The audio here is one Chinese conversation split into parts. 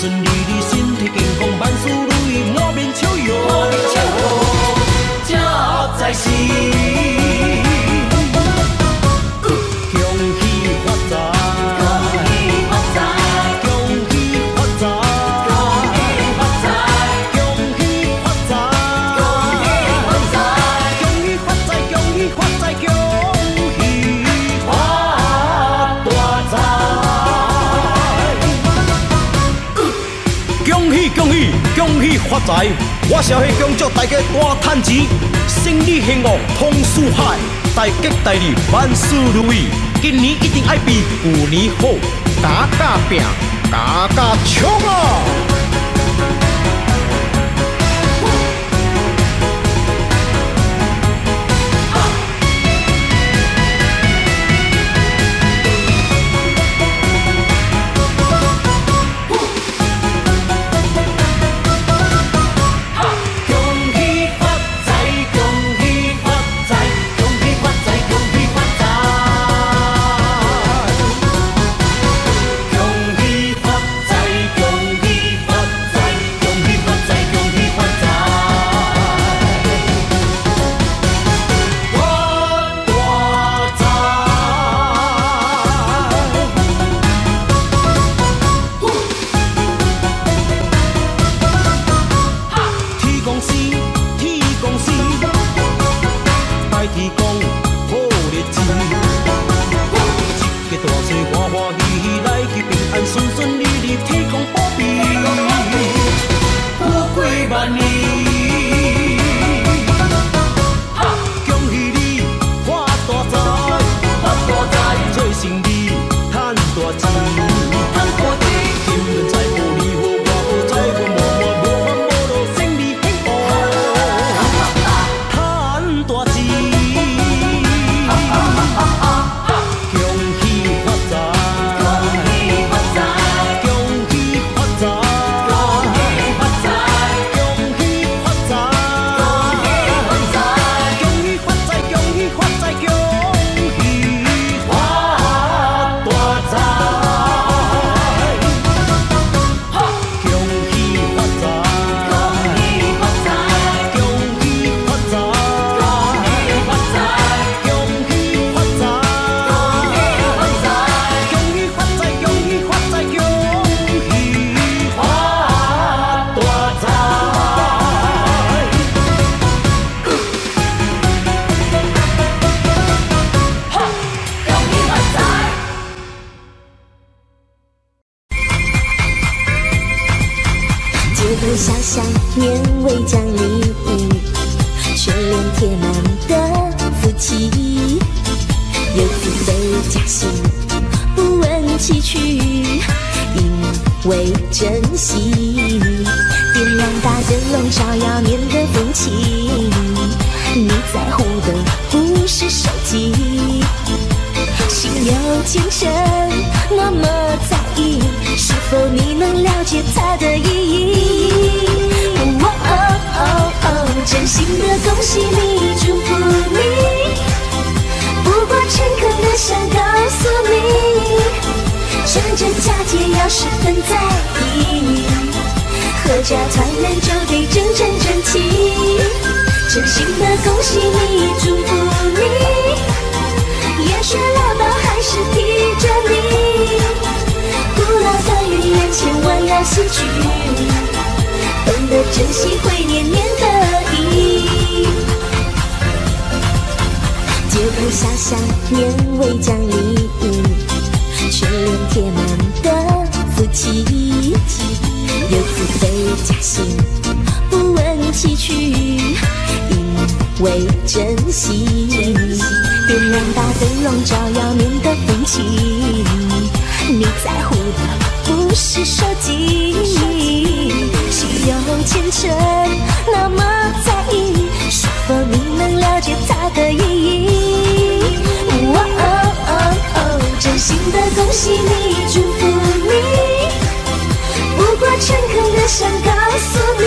thousand 发财！我社会工作大家多赚钱，生意兴旺通四海，大吉大利，万事如意。今年一定爱比旧年好，大家拼，大家冲啊！不是手机。心有虔诚，那么在意，是否你能了解它的意义？哦哦哦哦，真心的恭喜你，祝福你。不过诚恳的想告诉你，趁着佳节要十分在意，合家团圆就得真真真情。真心的恭喜你，祝福你。也许老道还是提着你，古老的语言千万要吸取，懂得珍惜会年年得意。街头小巷年味奖励，全脸贴满的福气，有自备加薪，不问崎岖，为珍惜，点亮大灯笼，照耀你的风景。你在乎的不是手机，心有虔诚那么在意，是否你能了解它的意义？哦哦哦哦，真心的恭喜你，祝福你，不过诚恳的想告诉你。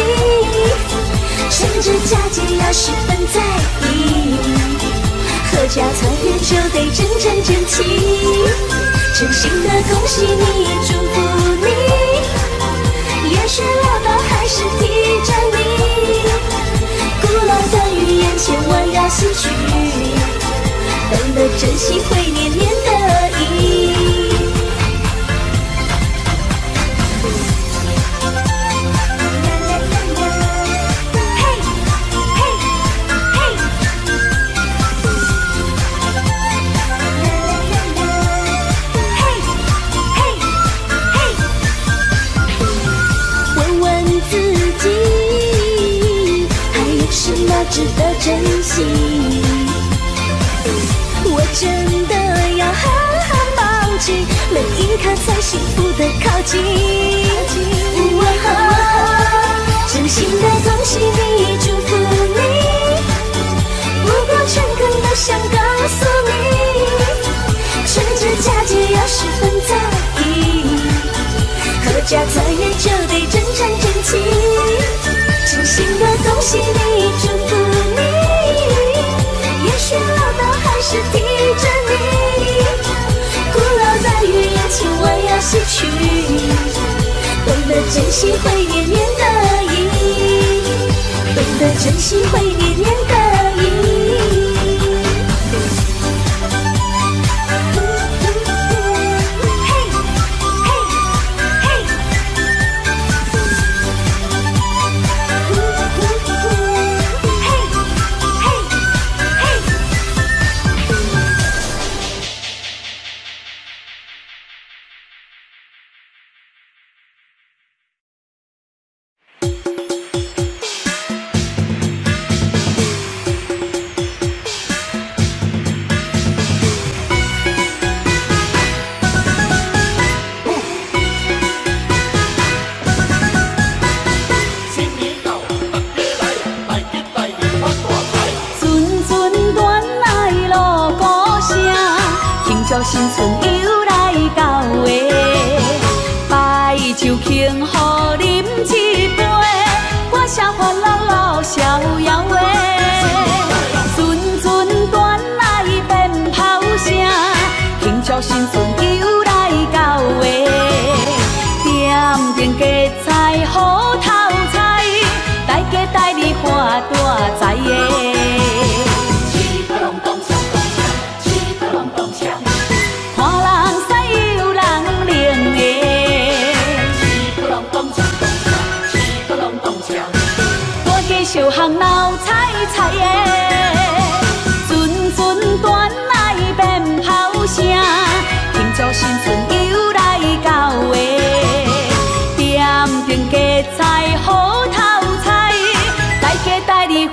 趁着佳节要十分在意，阖家团圆就得真真真齐。真心的恭喜你，祝福你，也许唠叨还是提着你，古老的语言千万要吸取，懂得珍惜会年年得意。珍惜？我真的要好好抱紧每一刻，才幸福的靠近。真心的恭喜你，祝福你。不过诚恳的想告诉你，趁着佳节要十分在意，阖家团圆就得真真真情。真心的恭喜你，失去，懂得珍惜会念念得意，懂得珍惜会念念得。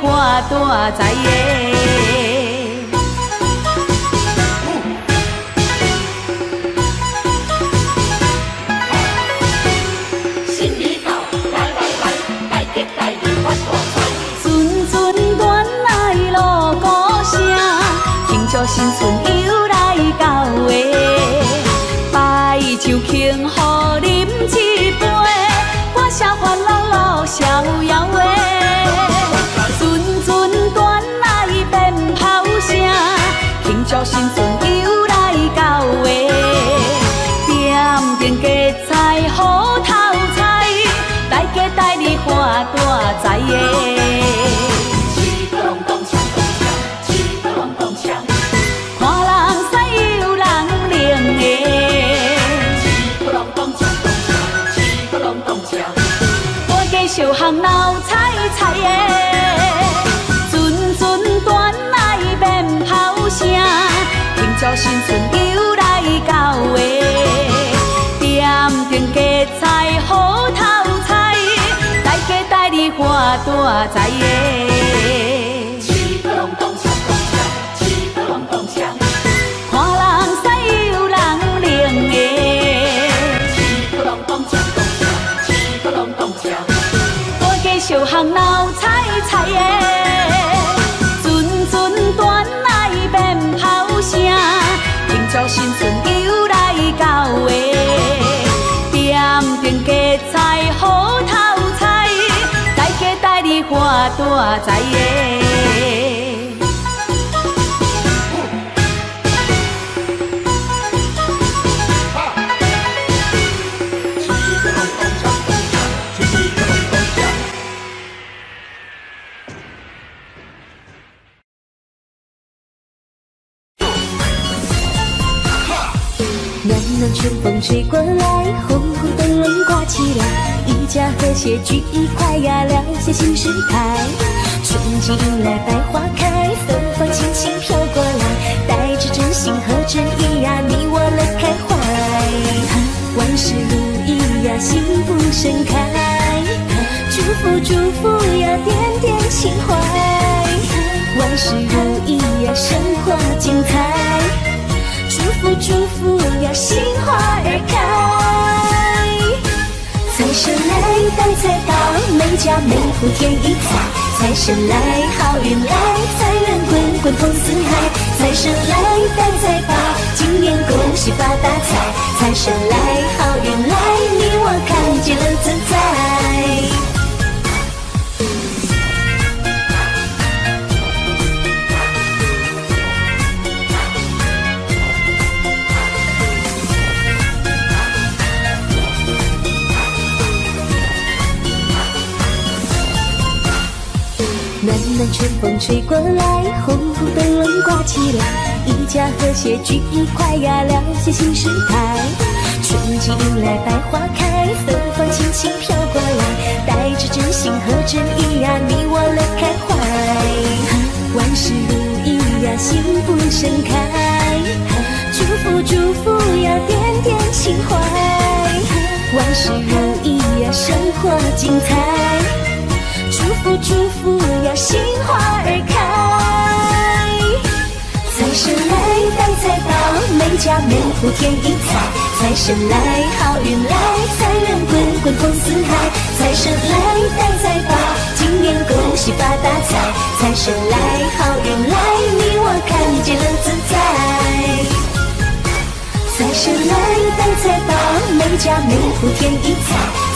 带你发大财耶！大财耶！我知耶。暖！春风吹过来，红红灯笼挂起来，一家和谐聚一块呀，聊些新时态。春季迎来百花开，芬芳轻轻飘过来，带着真心和真意呀，你我乐开怀。万事如意呀，幸福盛开，祝福祝福呀，点点情怀。万事如意呀，生活精彩。祝福祝福呀，心花儿开，财神来带财到，每家每户添一彩。财神来，好运来，财源滚滚通四海。财神来带财宝，今年恭喜发大财。财神来，好运来，你我看见了自在。春风吹过来，红红灯笼挂起来，一家和谐聚一块呀，聊些新时态。春季迎来百花开，芬芳轻轻飘过来，带着真心和真意呀，你我乐开怀。万事如意呀，幸福盛开，祝福祝福呀，点点情怀。万事如意呀，生活精彩。祝福祝福家门户添一彩。财神来，好运来，财源滚滚通四海。财神来带财宝，今年恭喜发大财。财神来，好运来，你我看见了自在。财神来带财宝，每家每户添一彩。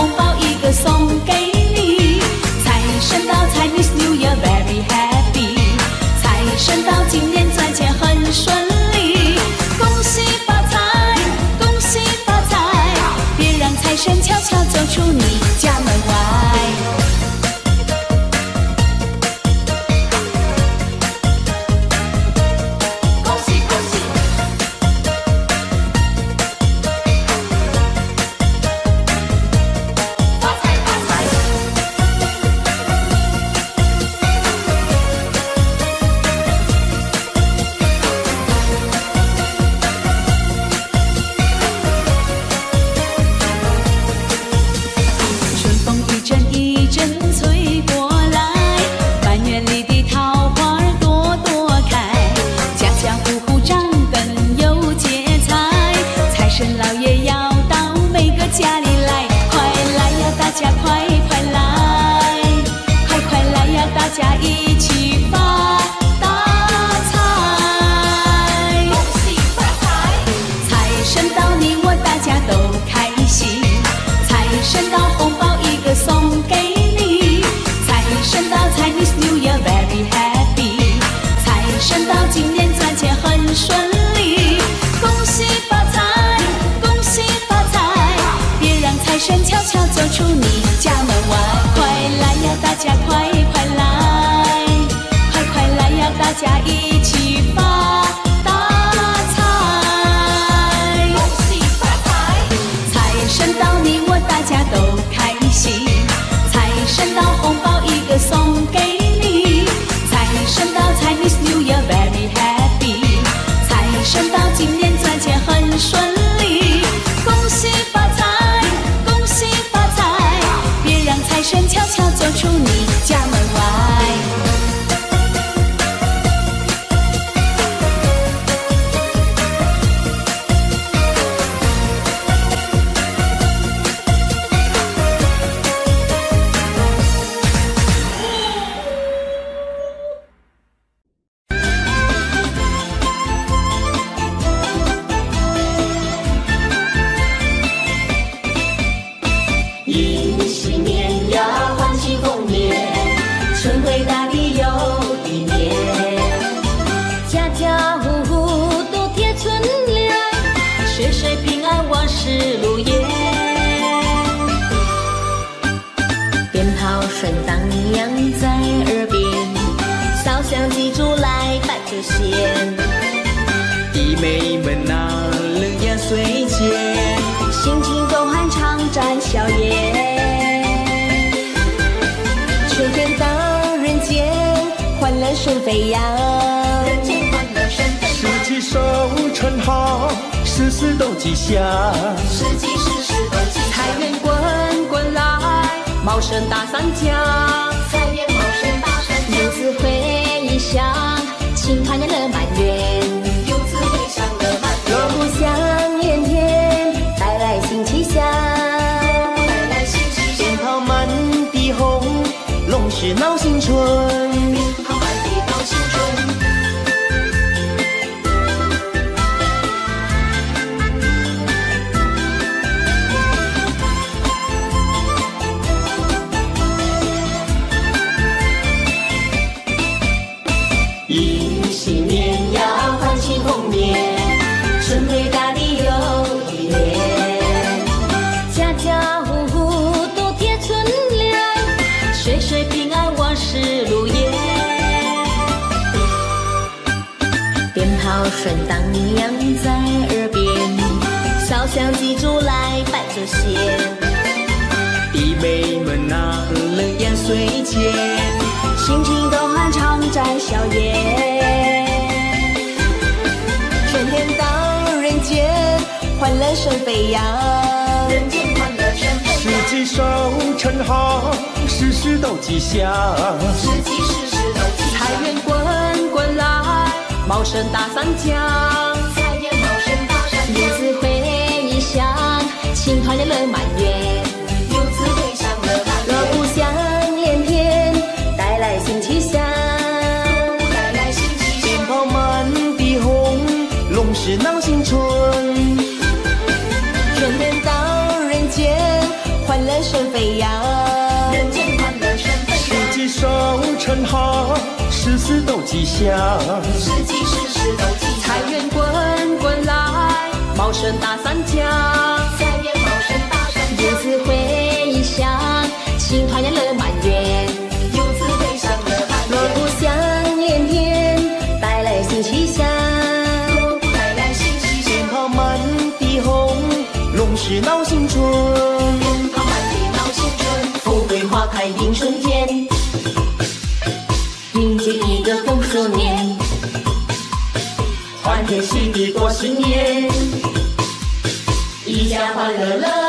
红包一个送给你财神到财神正悄悄走出你家门外。香祭祖来拜祖先，弟妹们呐，冷眼随见，心情都欢畅展笑颜。春天到人间，欢乐声飞扬。人间欢乐声飞四季收成好，事事都吉祥。四季事事都吉祥。财源滚滚来，茂盛大三江。财源茂盛大三江。游子回乡，庆团圆乐满月。岁平安万事如意。鞭炮声荡漾在耳边，烧香祭祖来拜祖先，弟妹们呐，冷眼随见，心情都欢畅展笑颜。春天到人间，欢乐声飞扬。四季收成好，事事都吉祥。事事都吉财源滚滚来，茂盛大三江。财源茂盛大山游子回乡，庆团圆乐满园。事事都吉祥。四季事事都吉祥。财源滚滚来，茂盛大三江。财源茂盛大三江游子回乡，庆团圆乐满园。游子回乡乐满园。锣鼓响连天，带来新气象。带来新气象。鞭炮满地红，龙狮闹欢天